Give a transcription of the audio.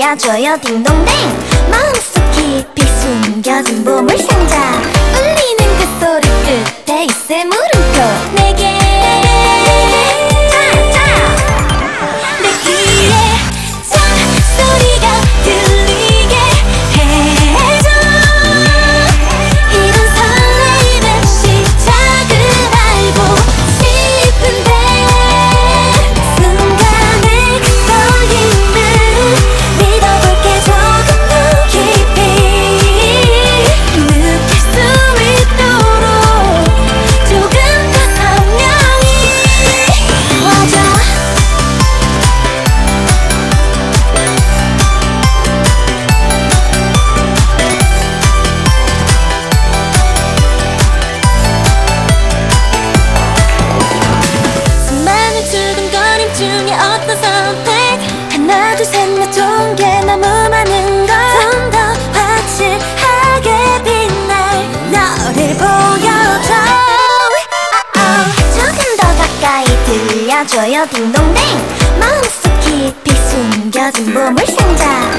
알려줘요. 딩동댕. 마음속 깊이 숨겨진 보물상자 찾아줘요 딩동댕. 마음속 깊이 숨겨진 보물상자.